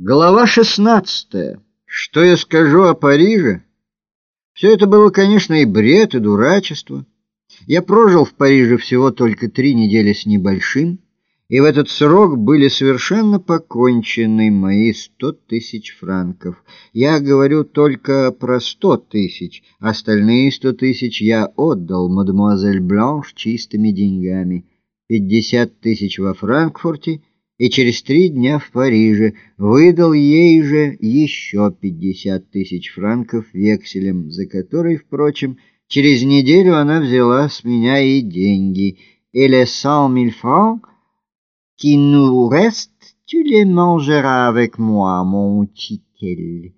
Глава 16. Что я скажу о Париже? Все это было, конечно, и бред, и дурачество. Я прожил в Париже всего только три недели с небольшим, и в этот срок были совершенно покончены мои сто тысяч франков. Я говорю только про сто тысяч, остальные сто тысяч я отдал мадемуазель Бланш чистыми деньгами. Пятьдесят тысяч во Франкфурте — и через три дня в Париже выдал ей же еще пятьдесят тысяч франков векселем, за который, впрочем, через неделю она взяла с меня и деньги. «Et les cent mille francs qui nous restent, tu les mangeras avec moi, mon учитель».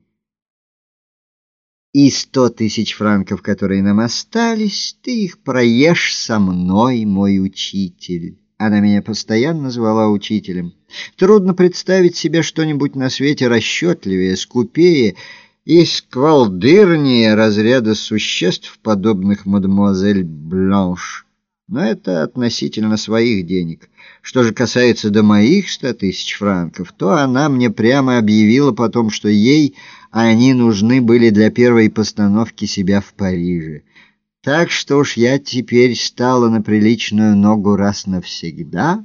И сто тысяч франков, которые нам остались, ты их проешь со мной, мой учитель». Она меня постоянно звала учителем. Трудно представить себе что-нибудь на свете расчетливее, скупее и сквалдырнее разряда существ, подобных мадемуазель Бланш. Но это относительно своих денег. Что же касается до моих ста тысяч франков, то она мне прямо объявила потом, что ей они нужны были для первой постановки себя в Париже. Так что уж я теперь стала на приличную ногу раз навсегда,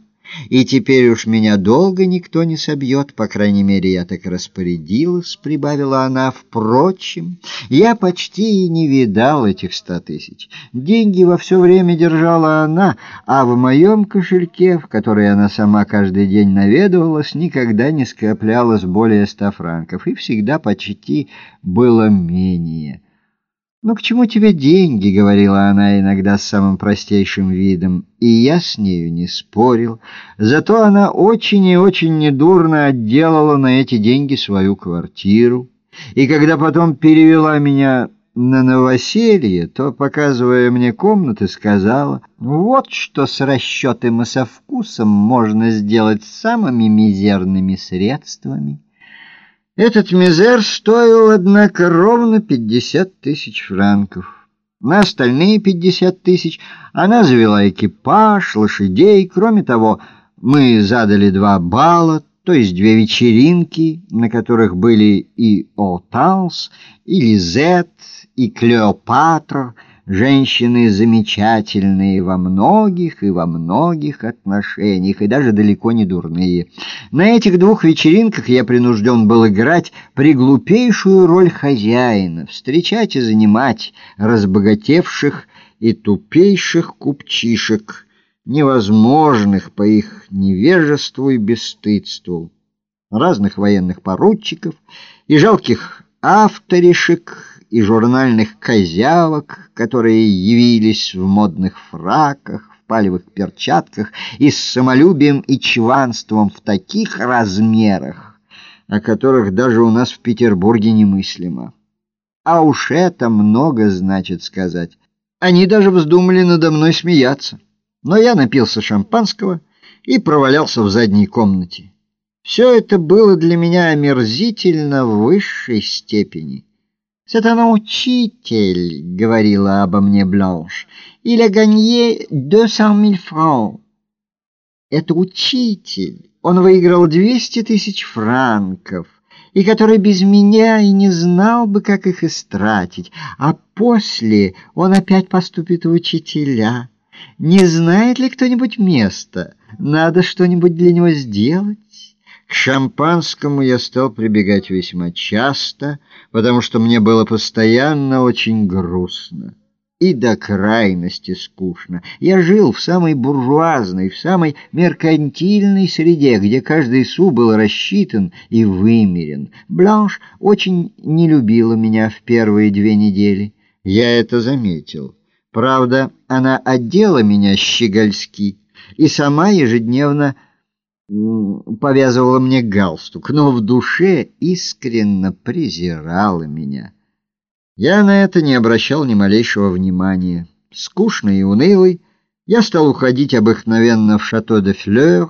и теперь уж меня долго никто не собьет, по крайней мере, я так распорядилась, — прибавила она. Впрочем, я почти и не видал этих ста тысяч. Деньги во все время держала она, а в моем кошельке, в который она сама каждый день наведывалась, никогда не скоплялось более ста франков, и всегда почти было менее. «Ну к чему тебе деньги?» — говорила она иногда с самым простейшим видом, и я с нею не спорил. Зато она очень и очень недурно отделала на эти деньги свою квартиру. И когда потом перевела меня на новоселье, то, показывая мне комнаты, сказала, «Вот что с расчетом и со вкусом можно сделать самыми мизерными средствами». Этот мизер стоил, однако, ровно пятьдесят тысяч франков. На остальные пятьдесят тысяч она завела экипаж, лошадей. Кроме того, мы задали два бала, то есть две вечеринки, на которых были и Оталс, и Лизет, и Клеопатра, женщины замечательные во многих и во многих отношениях, и даже далеко не дурные. На этих двух вечеринках я принужден был играть приглупейшую роль хозяина, встречать и занимать разбогатевших и тупейших купчишек, невозможных по их невежеству и бесстыдству, разных военных поручиков и жалких авторишек, и журнальных козявок, которые явились в модных фраках, в палевых перчатках и с самолюбием и чванством в таких размерах, о которых даже у нас в Петербурге немыслимо. А уж это много значит сказать. Они даже вздумали надо мной смеяться. Но я напился шампанского и провалялся в задней комнате. Все это было для меня омерзительно в высшей степени. «C'est un учитель», — говорила обо мне Бланш. «Il a gagné deux cent mille francs». «Это учитель. Он выиграл двести тысяч франков» и который без меня и не знал бы, как их истратить, а после он опять поступит в учителя. Не знает ли кто-нибудь места? Надо что-нибудь для него сделать. К шампанскому я стал прибегать весьма часто, потому что мне было постоянно очень грустно и до крайности скучно. Я жил в самой буржуазной, в самой меркантильной среде, где каждый су был рассчитан и вымерен. Бланш очень не любила меня в первые две недели. Я это заметил. Правда, она одела меня щегольски и сама ежедневно повязывала мне галстук, но в душе искренно презирала меня. Я на это не обращал ни малейшего внимания. Скучный и унылый, я стал уходить обыкновенно в шато де Флeur,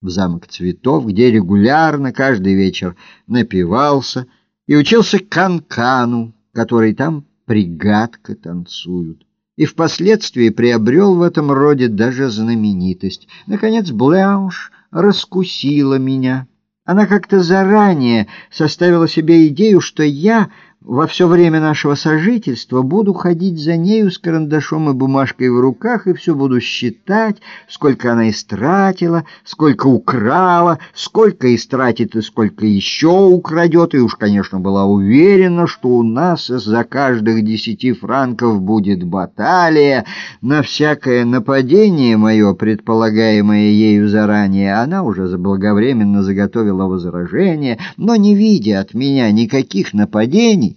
в замок цветов, где регулярно каждый вечер напивался и учился канкану, который там пригадко танцуют и впоследствии приобрел в этом роде даже знаменитость. Наконец, Бланш раскусила меня. Она как-то заранее составила себе идею, что я во все время нашего сожительства буду ходить за нею с карандашом и бумажкой в руках и все буду считать, сколько она истратила, сколько украла, сколько истратит и сколько еще украдет, и уж, конечно, была уверена, что у нас за каждых десяти франков будет баталия. На всякое нападение мое, предполагаемое ею заранее, она уже заблаговременно заготовила возражение, но не видя от меня никаких нападений,